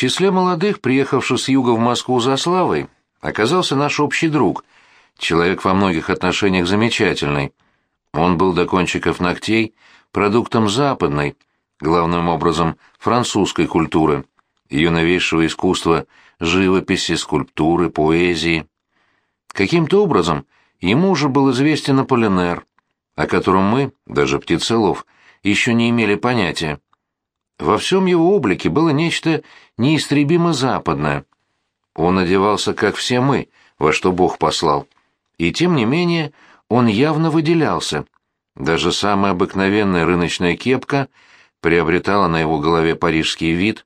числе молодых, приехавших с юга в Москву за славой, оказался наш общий друг, человек во многих отношениях замечательный. Он был до кончиков ногтей продуктом западной, главным образом французской культуры, ее новейшего искусства живописи, скульптуры, поэзии. Каким-то образом ему уже был известен Аполлинер, о котором мы, даже птицелов, еще не имели понятия. Во всем его облике было нечто неистребимо западное. Он одевался, как все мы, во что Бог послал. И тем не менее он явно выделялся. Даже самая обыкновенная рыночная кепка приобретала на его голове парижский вид,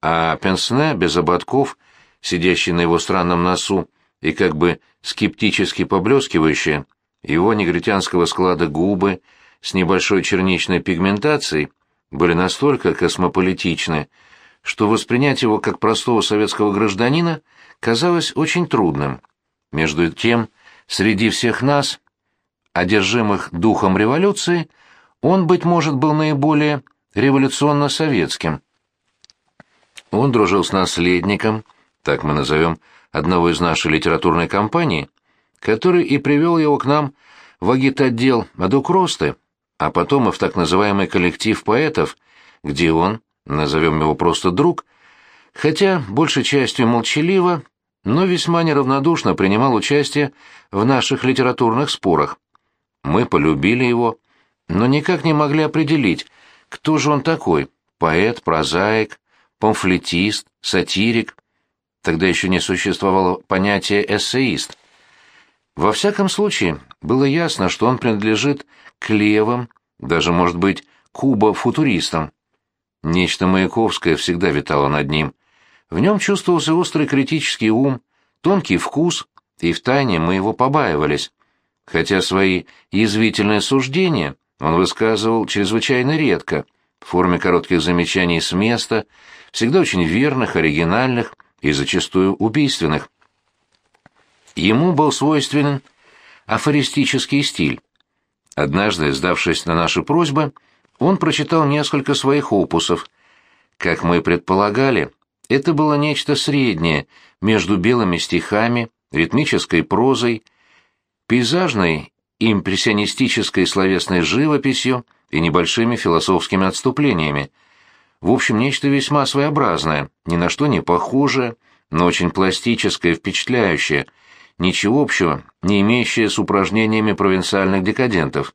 а пенсне без ободков, сидящий на его странном носу и как бы скептически поблескивающие, его негритянского склада губы с небольшой черничной пигментацией были настолько космополитичны, что воспринять его как простого советского гражданина казалось очень трудным. Между тем, среди всех нас, одержимых духом революции, он, быть может, был наиболее революционно-советским. Он дружил с наследником, так мы назовем, одного из нашей литературной компании, который и привел его к нам в агитотдел Адукросты, а потом и в так называемый коллектив поэтов, где он, назовем его просто друг, хотя большей частью молчаливо, но весьма неравнодушно принимал участие в наших литературных спорах. Мы полюбили его, но никак не могли определить, кто же он такой – поэт, прозаик, памфлетист, сатирик. Тогда еще не существовало понятия «эссеист». Во всяком случае, было ясно, что он принадлежит к левым, даже, может быть, кубо-футуристам. Нечто маяковское всегда витало над ним. В нем чувствовался острый критический ум, тонкий вкус, и втайне мы его побаивались. Хотя свои язвительные суждения он высказывал чрезвычайно редко, в форме коротких замечаний с места, всегда очень верных, оригинальных и зачастую убийственных. Ему был свойственен афористический стиль. Однажды, сдавшись на наши просьбы, он прочитал несколько своих опусов. Как мы предполагали, это было нечто среднее между белыми стихами, ритмической прозой, пейзажной импрессионистической словесной живописью и небольшими философскими отступлениями. В общем, нечто весьма своеобразное, ни на что не похожее, но очень пластическое и впечатляющее – ничего общего, не имеющее с упражнениями провинциальных декадентов.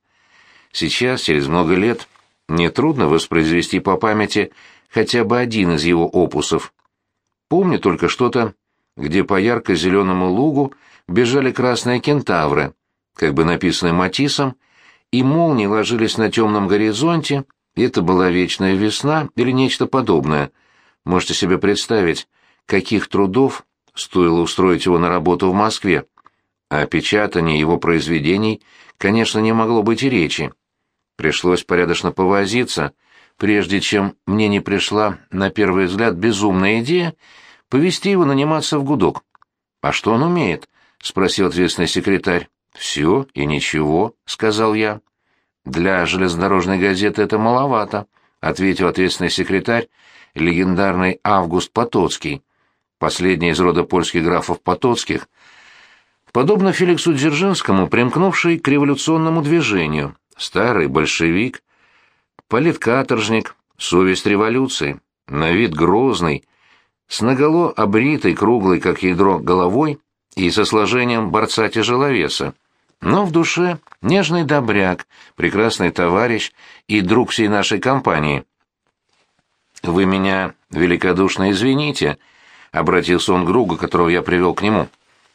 Сейчас, через много лет, нетрудно воспроизвести по памяти хотя бы один из его опусов. Помню только что-то, где по ярко-зеленому лугу бежали красные кентавры, как бы написанные Матиссом, и молнии ложились на темном горизонте, и это была вечная весна или нечто подобное. Можете себе представить, каких трудов Стоило устроить его на работу в Москве. О печатании его произведений, конечно, не могло быть и речи. Пришлось порядочно повозиться, прежде чем мне не пришла, на первый взгляд, безумная идея повести его наниматься в гудок. «А что он умеет?» — спросил ответственный секретарь. «Все и ничего», — сказал я. «Для железнодорожной газеты это маловато», — ответил ответственный секретарь, легендарный Август Потоцкий, последний из рода польских графов Потоцких, подобно Феликсу Дзержинскому, примкнувший к революционному движению, старый большевик, политкаторжник, совесть революции, на вид грозный, с наголо обритой, круглой, как ядро, головой и со сложением борца-тяжеловеса. Но в душе нежный добряк, прекрасный товарищ и друг всей нашей компании. «Вы меня великодушно извините», обратился он к другу, которого я привел к нему.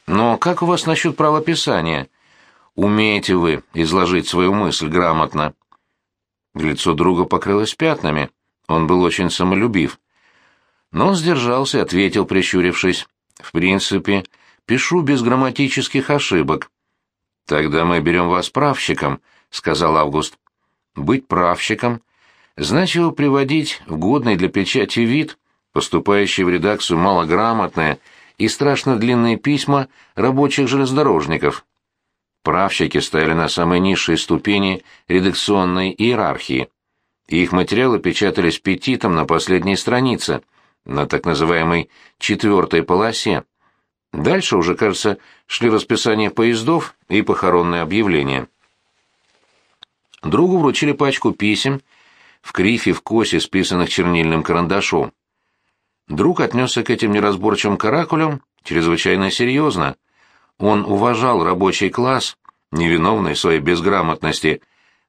Но как у вас насчет правописания? Умеете вы изложить свою мысль грамотно? Лицо друга покрылось пятнами. Он был очень самолюбив. Но он сдержался и ответил, прищурившись. В принципе, пишу без грамматических ошибок. Тогда мы берем вас правщиком, сказал Август. Быть правщиком значило приводить в годный для печати вид поступающие в редакцию малограмотные и страшно длинные письма рабочих железнодорожников. Правщики стояли на самой низшей ступени редакционной иерархии. Их материалы печатались петитом на последней странице, на так называемой четвертой полосе. Дальше уже, кажется, шли расписание поездов и похоронные объявления. Другу вручили пачку писем, в крифе в косе, списанных чернильным карандашом. Друг отнесся к этим неразборчивым каракулям чрезвычайно серьезно. Он уважал рабочий класс, невиновный своей безграмотности,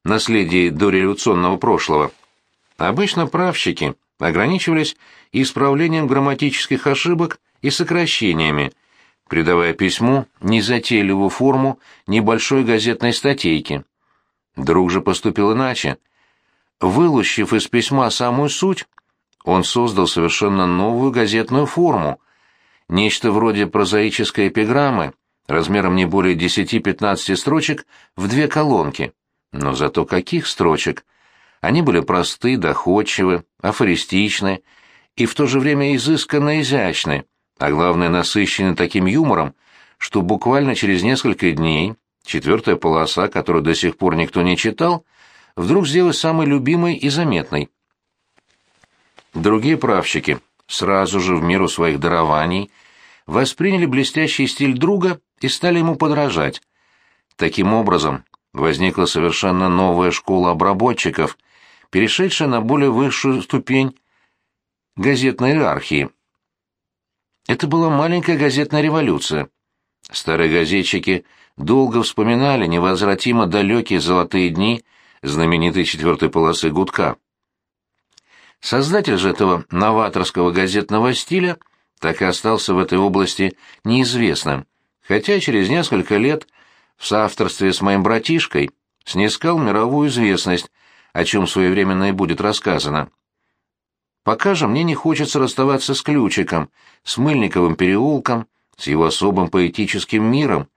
наследии дореволюционного прошлого. Обычно правщики ограничивались исправлением грамматических ошибок и сокращениями, придавая письму незатейливую форму небольшой газетной статейки. Друг же поступил иначе. Вылущив из письма самую суть, он создал совершенно новую газетную форму, нечто вроде прозаической эпиграммы, размером не более 10-15 строчек в две колонки. Но зато каких строчек? Они были просты, доходчивы, афористичны и в то же время изысканно изящны, а главное насыщены таким юмором, что буквально через несколько дней четвертая полоса, которую до сих пор никто не читал, вдруг сделалась самой любимой и заметной. Другие правщики сразу же в меру своих дарований восприняли блестящий стиль друга и стали ему подражать. Таким образом, возникла совершенно новая школа обработчиков, перешедшая на более высшую ступень газетной иерархии. Это была маленькая газетная революция. Старые газетчики долго вспоминали невозвратимо далекие золотые дни знаменитой четвертой полосы гудка. Создатель же этого новаторского газетного стиля так и остался в этой области неизвестным, хотя через несколько лет в соавторстве с моим братишкой снискал мировую известность, о чем своевременно и будет рассказано. Пока же мне не хочется расставаться с Ключиком, с Мыльниковым переулком, с его особым поэтическим миром,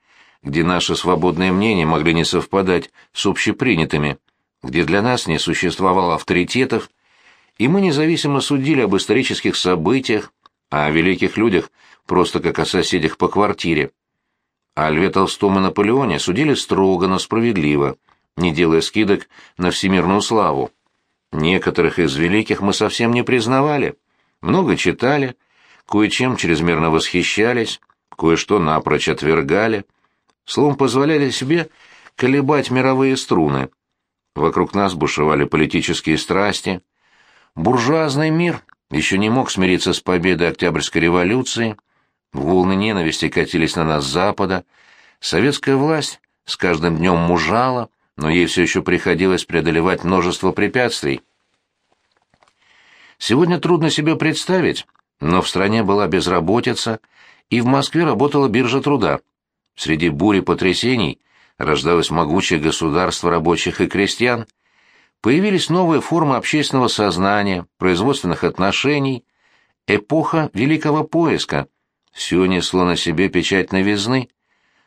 где наши свободные мнения могли не совпадать с общепринятыми, где для нас не существовало авторитетов, и мы независимо судили об исторических событиях, а о великих людях просто как о соседях по квартире. О Льве Толстом и Наполеоне судили строго, но справедливо, не делая скидок на всемирную славу. Некоторых из великих мы совсем не признавали, много читали, кое-чем чрезмерно восхищались, кое-что напрочь отвергали, словом, позволяли себе колебать мировые струны. Вокруг нас бушевали политические страсти, Буржуазный мир еще не мог смириться с победой Октябрьской революции, волны ненависти катились на нас с Запада, советская власть с каждым днем мужала, но ей все еще приходилось преодолевать множество препятствий. Сегодня трудно себе представить, но в стране была безработица, и в Москве работала биржа труда. Среди бури потрясений рождалось могучее государство рабочих и крестьян – Появились новые формы общественного сознания, производственных отношений, эпоха великого поиска. Все несло на себе печать новизны.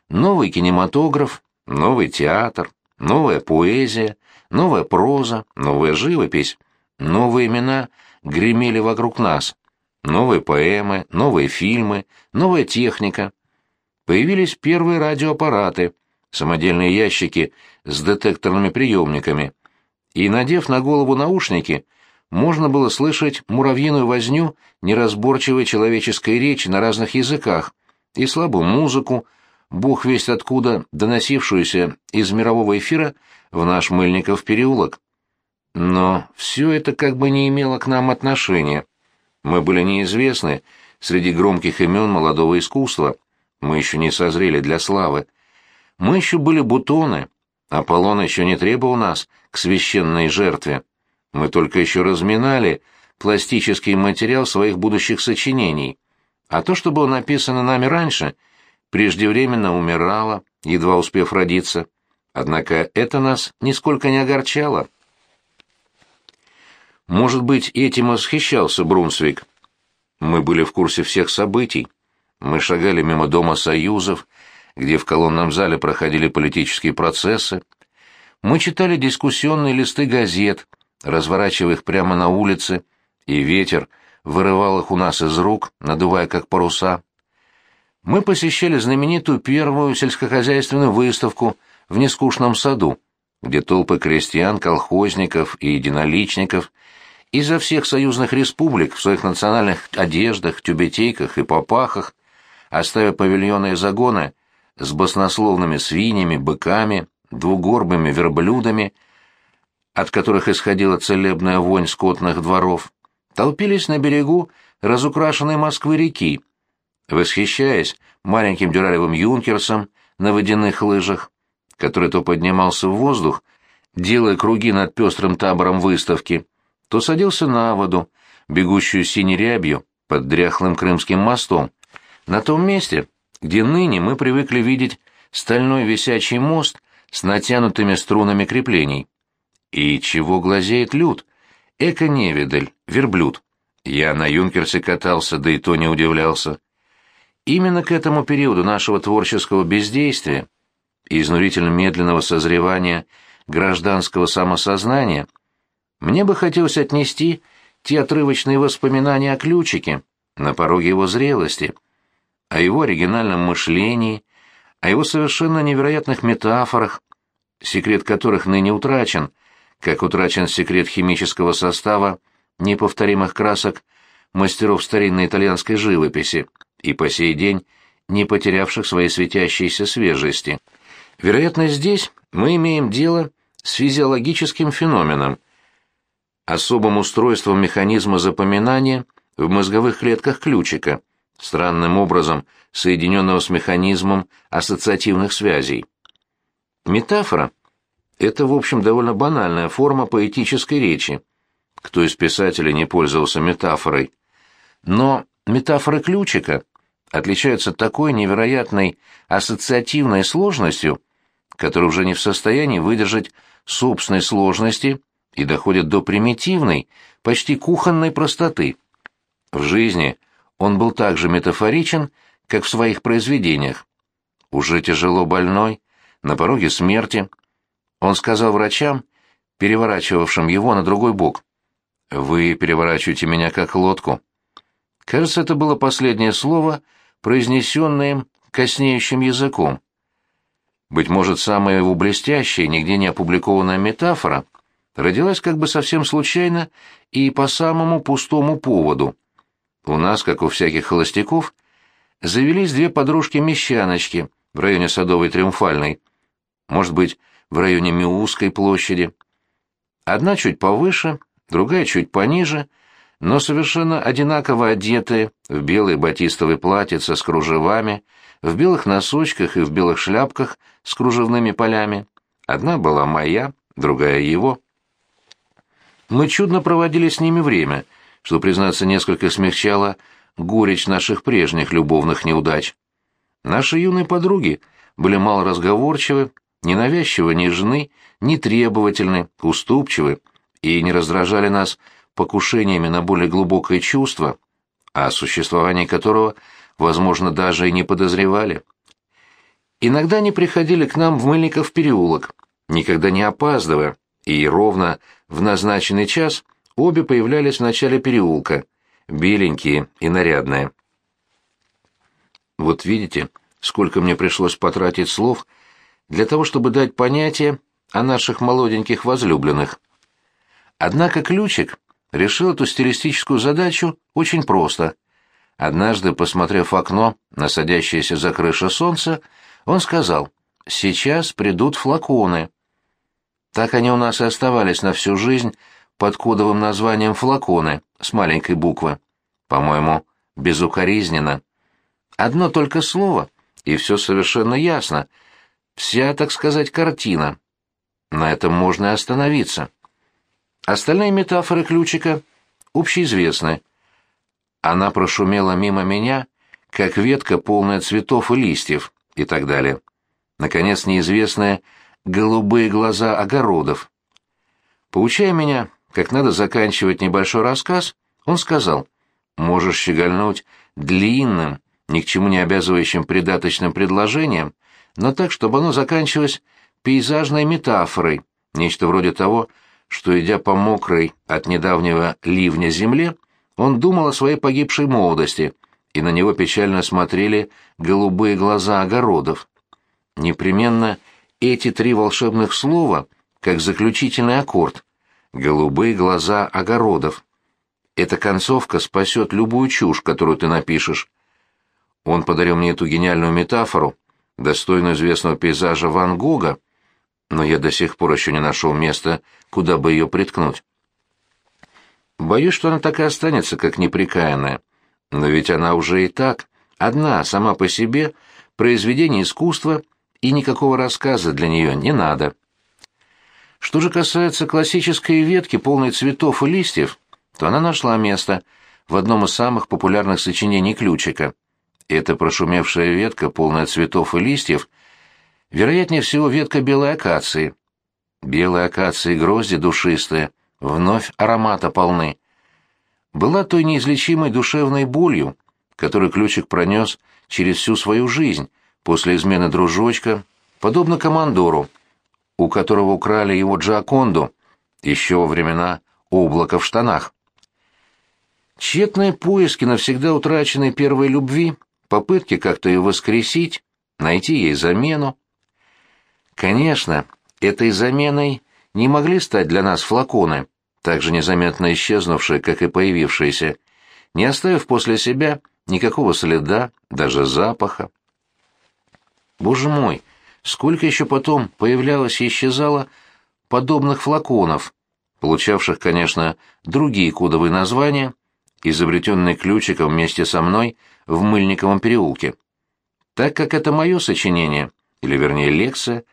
Новый кинематограф, новый театр, новая поэзия, новая проза, новая живопись, новые имена гремели вокруг нас. Новые поэмы, новые фильмы, новая техника. Появились первые радиоаппараты, самодельные ящики с детекторными приемниками – и, надев на голову наушники, можно было слышать муравьиную возню неразборчивой человеческой речи на разных языках и слабую музыку, бог весть откуда доносившуюся из мирового эфира в наш Мыльников переулок. Но все это как бы не имело к нам отношения. Мы были неизвестны среди громких имен молодого искусства. Мы еще не созрели для славы. Мы еще были бутоны, Аполлон еще не требовал нас к священной жертве. Мы только еще разминали пластический материал своих будущих сочинений. А то, что было написано нами раньше, преждевременно умирало, едва успев родиться. Однако это нас нисколько не огорчало. Может быть, этим восхищался Брунсвик. Мы были в курсе всех событий. Мы шагали мимо Дома Союзов, где в колонном зале проходили политические процессы. Мы читали дискуссионные листы газет, разворачивая их прямо на улице, и ветер вырывал их у нас из рук, надувая как паруса. Мы посещали знаменитую первую сельскохозяйственную выставку в нескучном саду, где толпы крестьян, колхозников и единоличников изо всех союзных республик в своих национальных одеждах, тюбетейках и попахах, оставив павильоны и загоны с баснословными свиньями, быками, двугорбыми верблюдами, от которых исходила целебная вонь скотных дворов, толпились на берегу разукрашенной Москвы-реки, восхищаясь маленьким дюралевым юнкерсом на водяных лыжах, который то поднимался в воздух, делая круги над пестрым табором выставки, то садился на воду, бегущую синей рябью под дряхлым крымским мостом, на том месте, где ныне мы привыкли видеть стальной висячий мост с натянутыми струнами креплений. И чего глазеет люд? Эко-невидаль, верблюд. Я на юнкерсе катался, да и то не удивлялся. Именно к этому периоду нашего творческого бездействия и изнурительно медленного созревания гражданского самосознания мне бы хотелось отнести те отрывочные воспоминания о ключике на пороге его зрелости, о его оригинальном мышлении, о его совершенно невероятных метафорах, секрет которых ныне утрачен, как утрачен секрет химического состава неповторимых красок мастеров старинной итальянской живописи и по сей день не потерявших своей светящейся свежести. Вероятно, здесь мы имеем дело с физиологическим феноменом, особым устройством механизма запоминания в мозговых клетках ключика, странным образом соединенного с механизмом ассоциативных связей. Метафора — это, в общем, довольно банальная форма поэтической речи. Кто из писателей не пользовался метафорой? Но метафоры ключика отличаются такой невероятной ассоциативной сложностью, которая уже не в состоянии выдержать собственной сложности и доходит до примитивной, почти кухонной простоты. В жизни он был так же метафоричен, как в своих произведениях. Уже тяжело больной, на пороге смерти, он сказал врачам, переворачивавшим его на другой бок, «Вы переворачиваете меня как лодку». Кажется, это было последнее слово, произнесенное им коснеющим языком. Быть может, самая его блестящая, нигде не опубликованная метафора родилась как бы совсем случайно и по самому пустому поводу. У нас, как у всяких холостяков, завелись две подружки-мещаночки в районе Садовой Триумфальной, может быть, в районе Миусской площади. Одна чуть повыше, другая чуть пониже, но совершенно одинаково одетые, в белые батистовые платьица с кружевами, в белых носочках и в белых шляпках с кружевными полями. Одна была моя, другая его. Мы чудно проводили с ними время, что, признаться, несколько смягчало горечь наших прежних любовных неудач. Наши юные подруги были малоразговорчивы, ненавязчивы, нежны, нетребовательны, уступчивы и не раздражали нас покушениями на более глубокое чувство, о существовании которого, возможно, даже и не подозревали. Иногда они приходили к нам в Мыльников переулок, никогда не опаздывая, и ровно в назначенный час обе появлялись в начале переулка, беленькие и нарядные. Вот видите, сколько мне пришлось потратить слов для того, чтобы дать понятие о наших молоденьких возлюбленных. Однако ключик решил эту стилистическую задачу очень просто. Однажды, посмотрев в окно на садящееся за крышу солнце, он сказал, «Сейчас придут флаконы». Так они у нас и оставались на всю жизнь под кодовым названием «флаконы» с маленькой буквы. По-моему, безукоризненно. Одно только слово, и все совершенно ясно. Вся, так сказать, картина. На этом можно и остановиться. Остальные метафоры ключика общеизвестны. Она прошумела мимо меня, как ветка, полная цветов и листьев, и так далее. Наконец, неизвестные голубые глаза огородов. Поучая меня, как надо заканчивать небольшой рассказ, он сказал, «Можешь щегольнуть длинным, ни к чему не обязывающим придаточным предложением, но так, чтобы оно заканчивалось пейзажной метафорой, нечто вроде того, что, идя по мокрой от недавнего ливня земле, он думал о своей погибшей молодости, и на него печально смотрели голубые глаза огородов. Непременно эти три волшебных слова, как заключительный аккорд, голубые глаза огородов. Эта концовка спасет любую чушь, которую ты напишешь. Он подарил мне эту гениальную метафору, достойную известного пейзажа Ван Гога, но я до сих пор еще не нашел места, куда бы ее приткнуть. Боюсь, что она так и останется, как неприкаянная. Но ведь она уже и так, одна, сама по себе, произведение искусства, и никакого рассказа для нее не надо. Что же касается классической ветки, полной цветов и листьев, то она нашла место в одном из самых популярных сочинений Ключика. Эта прошумевшая ветка, полная цветов и листьев, вероятнее всего ветка белой акации. Белые акации грозди душистые, вновь аромата полны. Была той неизлечимой душевной болью, которую Ключик пронес через всю свою жизнь после измены дружочка, подобно командору, у которого украли его Джаконду еще во времена облака в штанах. Тщетные поиски навсегда утраченной первой любви, попытки как-то ее воскресить, найти ей замену. Конечно, этой заменой не могли стать для нас флаконы, так же незаметно исчезнувшие, как и появившиеся, не оставив после себя никакого следа, даже запаха. Боже мой, сколько еще потом появлялось и исчезало подобных флаконов, получавших, конечно, другие кодовые названия, изобретенные ключиком вместе со мной в Мыльниковом переулке. Так как это мое сочинение, или вернее лекция,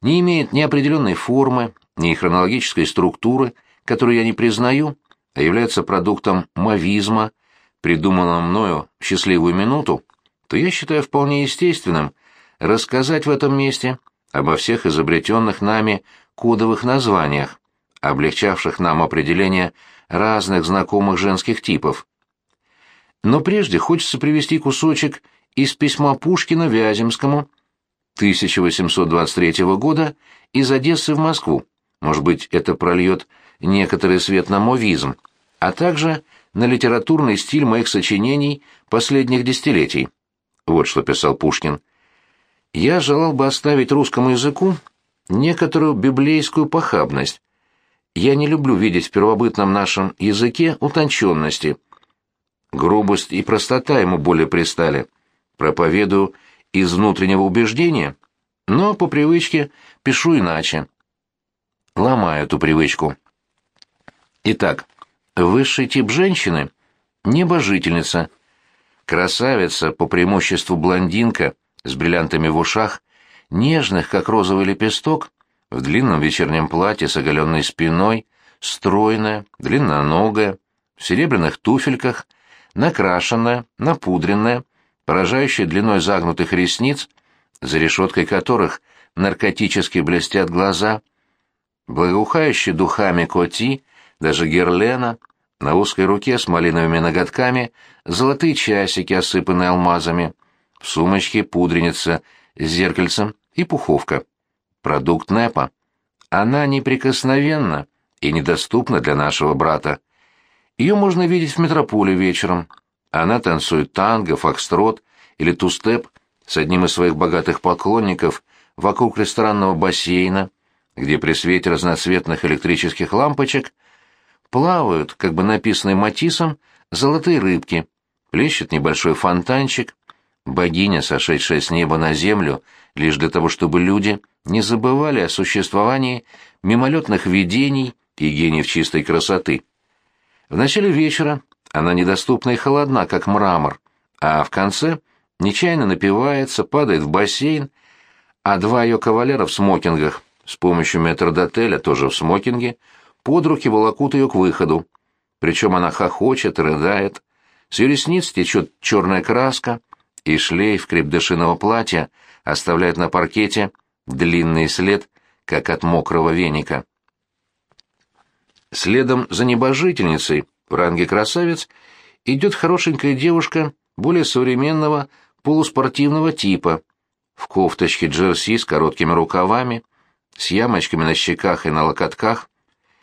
не имеет ни определенной формы, ни хронологической структуры, которую я не признаю, а является продуктом мавизма, придуманного мною в счастливую минуту, то я считаю вполне естественным рассказать в этом месте обо всех изобретенных нами кодовых названиях, облегчавших нам определение разных знакомых женских типов. Но прежде хочется привести кусочек из письма Пушкина Вяземскому 1823 года из Одессы в Москву. Может быть, это прольет некоторый свет на мовизм, а также на литературный стиль моих сочинений последних десятилетий. Вот что писал Пушкин. «Я желал бы оставить русскому языку некоторую библейскую похабность, я не люблю видеть в первобытном нашем языке утонченности. Грубость и простота ему более пристали. Проповедую из внутреннего убеждения, но по привычке пишу иначе. Ломаю эту привычку. Итак, высший тип женщины — небожительница. Красавица, по преимуществу блондинка, с бриллиантами в ушах, нежных, как розовый лепесток, в длинном вечернем платье с оголенной спиной, стройная, длинноногая, в серебряных туфельках, накрашенная, напудренная, поражающая длиной загнутых ресниц, за решеткой которых наркотически блестят глаза, благоухающие духами коти, даже герлена, на узкой руке с малиновыми ноготками золотые часики, осыпанные алмазами, в сумочке пудреница с зеркальцем и пуховка продукт НЭПа. Она неприкосновенна и недоступна для нашего брата. Ее можно видеть в метрополе вечером. Она танцует танго, фокстрот или тустеп с одним из своих богатых поклонников вокруг ресторанного бассейна, где при свете разноцветных электрических лампочек плавают, как бы написанные матисом, золотые рыбки, плещет небольшой фонтанчик, богиня, сошедшая с неба на землю, лишь для того, чтобы люди не забывали о существовании мимолетных видений и гениев чистой красоты. В начале вечера она недоступна и холодна, как мрамор, а в конце нечаянно напивается, падает в бассейн, а два ее кавалера в смокингах с помощью метрдотеля, тоже в смокинге, под руки волокут ее к выходу. Причем она хохочет, рыдает, с ее ресниц течет черная краска, и шлейф крепдышиного платья оставляет на паркете длинный след, как от мокрого веника. Следом за небожительницей в ранге красавец идет хорошенькая девушка более современного полуспортивного типа, в кофточке джерси с короткими рукавами, с ямочками на щеках и на локотках,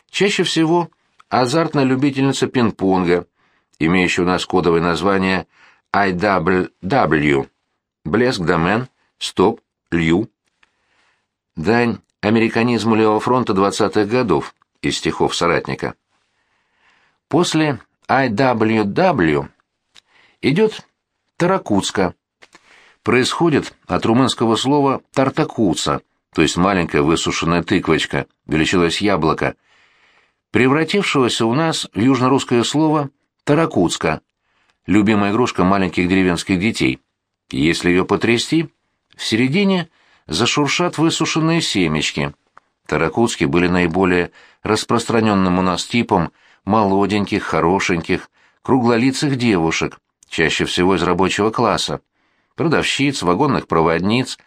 чаще всего азартная любительница пинг-понга, имеющая у нас кодовое название IWW, блеск домен, стоп, лью, Дань американизму левого фронта 20-х годов, из стихов соратника. После IWW идет Таракутска. Происходит от румынского слова «тартакуца», то есть маленькая высушенная тыквочка, величиной с яблоко, превратившегося у нас в южнорусское слово «таракутска», любимая игрушка маленьких деревенских детей. Если ее потрясти, в середине зашуршат высушенные семечки. Таракутски были наиболее распространенным у нас типом молоденьких, хорошеньких, круглолицых девушек, чаще всего из рабочего класса, продавщиц, вагонных проводниц,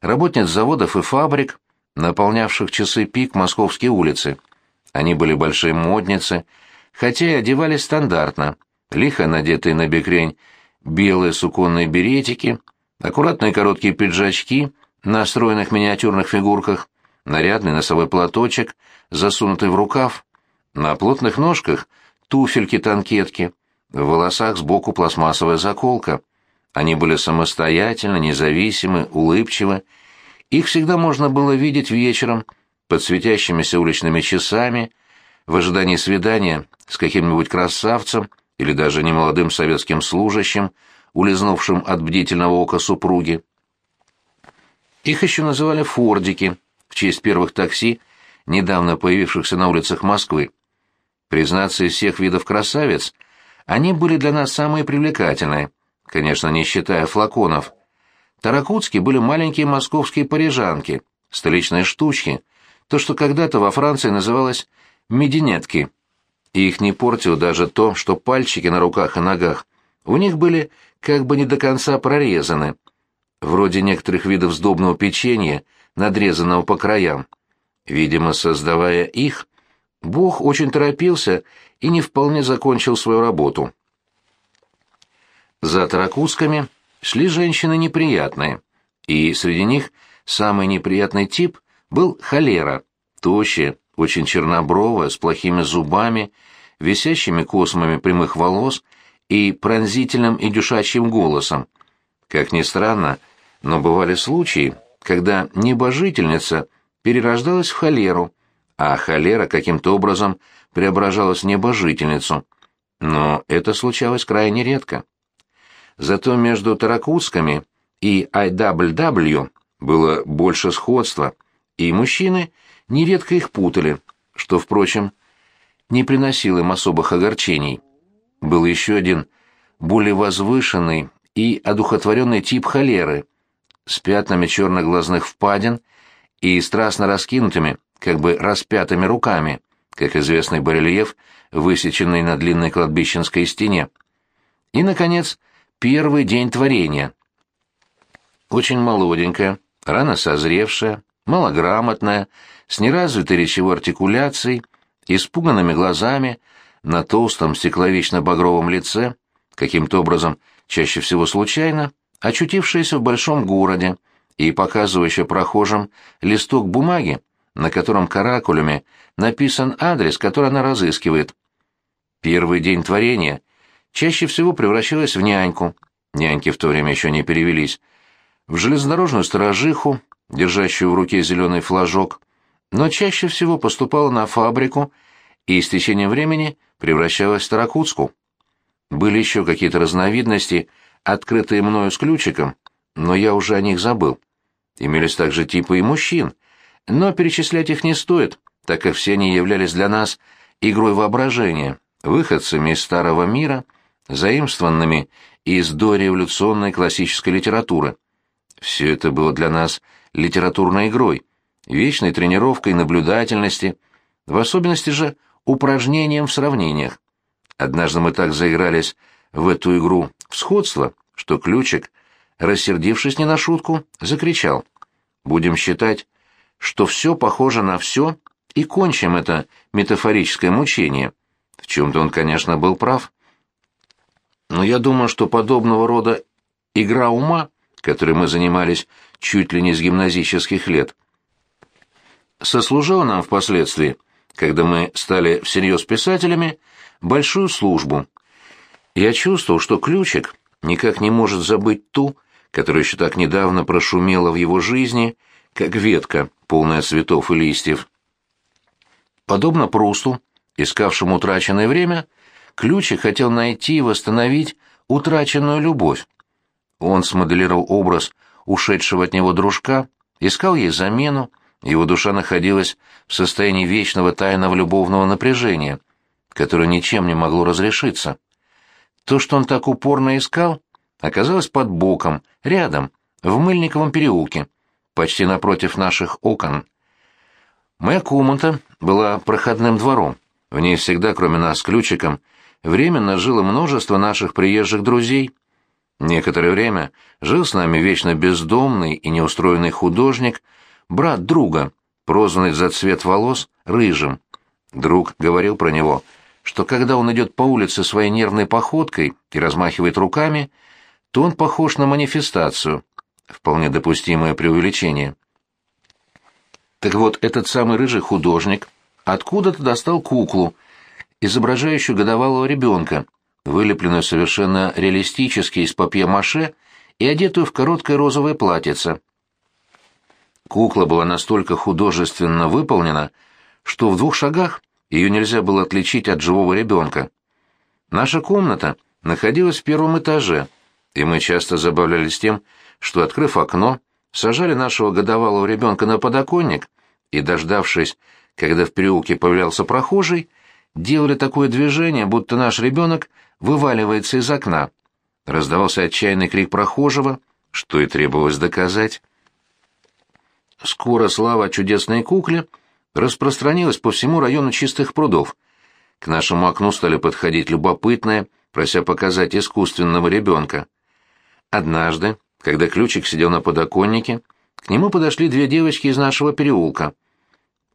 работниц заводов и фабрик, наполнявших часы пик московские улицы. Они были большие модницы, хотя и одевались стандартно, лихо надетые на бекрень белые суконные беретики, аккуратные короткие пиджачки на стройных миниатюрных фигурках, нарядный носовой платочек, засунутый в рукав, на плотных ножках туфельки-танкетки, в волосах сбоку пластмассовая заколка. Они были самостоятельны, независимы, улыбчивы. Их всегда можно было видеть вечером под светящимися уличными часами, в ожидании свидания с каким-нибудь красавцем или даже немолодым советским служащим, улизнувшим от бдительного ока супруги. Их еще называли «фордики» в честь первых такси, недавно появившихся на улицах Москвы. Признаться, из всех видов красавиц, они были для нас самые привлекательные, конечно, не считая флаконов. Таракутские были маленькие московские парижанки, столичные штучки, то, что когда-то во Франции называлось «мединетки». И их не портило даже то, что пальчики на руках и ногах у них были как бы не до конца прорезаны, вроде некоторых видов сдобного печенья, надрезанного по краям. Видимо, создавая их, Бог очень торопился и не вполне закончил свою работу. За таракусками шли женщины неприятные, и среди них самый неприятный тип был холера, тощая, очень чернобровая, с плохими зубами, висящими космами прямых волос и пронзительным и дюшачьим голосом. Как ни странно, но бывали случаи, когда небожительница перерождалась в холеру, а холера каким-то образом преображалась в небожительницу. Но это случалось крайне редко. Зато между таракутскими и IWW было больше сходства, и мужчины нередко их путали, что, впрочем, не приносило им особых огорчений. Был еще один, более возвышенный и одухотворенный тип холеры, с пятнами черноглазных впадин и страстно раскинутыми, как бы распятыми руками, как известный барельеф, высеченный на длинной кладбищенской стене. И, наконец, первый день творения. Очень молоденькая, рано созревшая, малограмотная, с неразвитой речевой артикуляцией, испуганными глазами, на толстом стекловечно-багровом лице, каким-то образом, чаще всего случайно, очутившаяся в большом городе и показывающая прохожим листок бумаги, на котором каракулями написан адрес, который она разыскивает. Первый день творения чаще всего превращалась в няньку, няньки в то время еще не перевелись, в железнодорожную сторожиху, держащую в руке зеленый флажок, но чаще всего поступала на фабрику и с течением времени превращалась в Таракутску. Были еще какие-то разновидности, открытые мною с ключиком, но я уже о них забыл. Имелись также типы и мужчин, но перечислять их не стоит, так как все они являлись для нас игрой воображения, выходцами из старого мира, заимствованными из дореволюционной классической литературы. Все это было для нас литературной игрой, вечной тренировкой наблюдательности, в особенности же упражнением в сравнениях. Однажды мы так заигрались в эту игру в сходство, что Ключик, рассердившись не на шутку, закричал. «Будем считать, что все похоже на все, и кончим это метафорическое мучение». В чем-то он, конечно, был прав. Но я думаю, что подобного рода игра ума, которой мы занимались чуть ли не с гимназических лет, сослужила нам впоследствии когда мы стали всерьез писателями, большую службу. Я чувствовал, что Ключик никак не может забыть ту, которая еще так недавно прошумела в его жизни, как ветка, полная цветов и листьев. Подобно Прусту, искавшему утраченное время, Ключик хотел найти и восстановить утраченную любовь. Он смоделировал образ ушедшего от него дружка, искал ей замену, его душа находилась в состоянии вечного тайного любовного напряжения, которое ничем не могло разрешиться. То, что он так упорно искал, оказалось под боком, рядом, в Мыльниковом переулке, почти напротив наших окон. Моя комната была проходным двором. В ней всегда, кроме нас ключиком, временно жило множество наших приезжих друзей. Некоторое время жил с нами вечно бездомный и неустроенный художник, брат друга, прозванный за цвет волос рыжим. Друг говорил про него, что когда он идет по улице своей нервной походкой и размахивает руками, то он похож на манифестацию. Вполне допустимое преувеличение. Так вот, этот самый рыжий художник откуда-то достал куклу, изображающую годовалого ребенка, вылепленную совершенно реалистически из папье-маше и одетую в короткое розовое платьице. Кукла была настолько художественно выполнена, что в двух шагах ее нельзя было отличить от живого ребенка. Наша комната находилась в первом этаже, и мы часто забавлялись тем, что, открыв окно, сажали нашего годовалого ребенка на подоконник и, дождавшись, когда в переулке появлялся прохожий, делали такое движение, будто наш ребенок вываливается из окна. Раздавался отчаянный крик прохожего, что и требовалось доказать. Скоро слава чудесной кукле распространилась по всему району чистых прудов. К нашему окну стали подходить любопытные, прося показать искусственного ребенка. Однажды, когда Ключик сидел на подоконнике, к нему подошли две девочки из нашего переулка.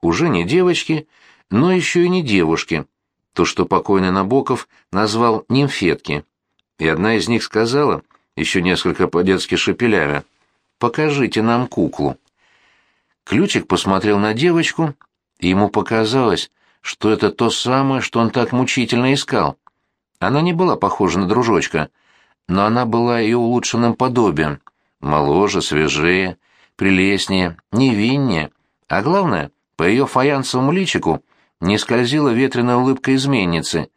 Уже не девочки, но еще и не девушки, то, что покойный Набоков назвал нимфетки. И одна из них сказала, еще несколько по-детски шепелявя, «Покажите нам куклу». Ключик посмотрел на девочку, и ему показалось, что это то самое, что он так мучительно искал. Она не была похожа на дружочка, но она была ее улучшенным подобием, моложе, свежее, прелестнее, невиннее, а главное, по ее фаянсовому личику не скользила ветреная улыбка изменницы,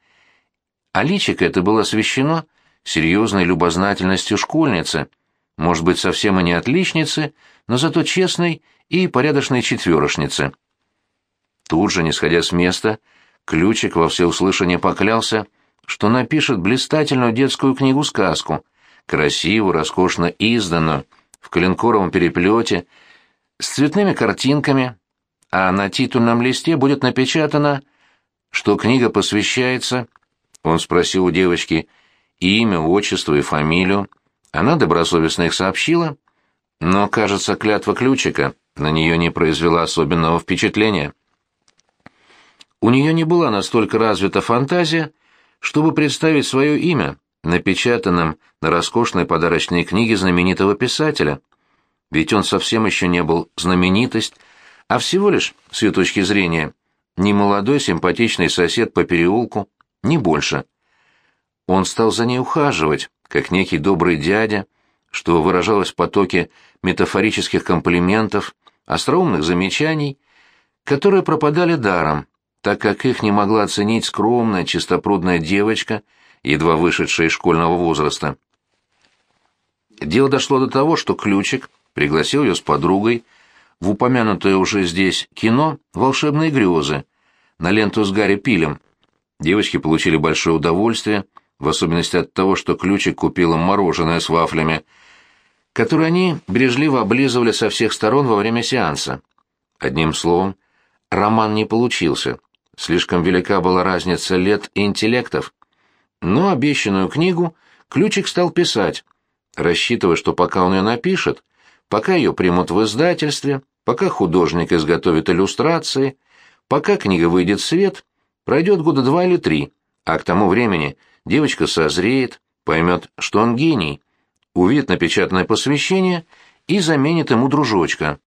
а личико это было освещено серьезной любознательностью школьницы, может быть, совсем и не отличницы, но зато честной и порядочной четверошницы. Тут же, не сходя с места, Ключик во всеуслышание поклялся, что напишет блистательную детскую книгу-сказку, красивую, роскошно изданную, в коленкоровом переплете, с цветными картинками, а на титульном листе будет напечатано, что книга посвящается, он спросил у девочки имя, отчество и фамилию, она добросовестно их сообщила, но, кажется, клятва ключика на нее не произвела особенного впечатления. У нее не была настолько развита фантазия, чтобы представить свое имя, напечатанным на роскошной подарочной книге знаменитого писателя. Ведь он совсем еще не был знаменитость, а всего лишь, с ее точки зрения, не молодой симпатичный сосед по переулку, не больше. Он стал за ней ухаживать, как некий добрый дядя, что выражалось в потоке метафорических комплиментов, остроумных замечаний, которые пропадали даром, так как их не могла оценить скромная, чистопрудная девочка, едва вышедшая из школьного возраста. Дело дошло до того, что Ключик пригласил ее с подругой в упомянутое уже здесь кино «Волшебные грезы» на ленту с Гарри Пилем. Девочки получили большое удовольствие, в особенности от того, что Ключик купил им мороженое с вафлями, которое они брежливо облизывали со всех сторон во время сеанса. Одним словом, роман не получился. Слишком велика была разница лет и интеллектов. Но обещанную книгу Ключик стал писать, рассчитывая, что пока он ее напишет, пока ее примут в издательстве, пока художник изготовит иллюстрации, пока книга выйдет в свет, пройдет года два или три, а к тому времени девочка созреет, поймет, что он гений, увидит напечатанное посвящение и заменит ему дружочка.